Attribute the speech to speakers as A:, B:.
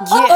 A: Yeah.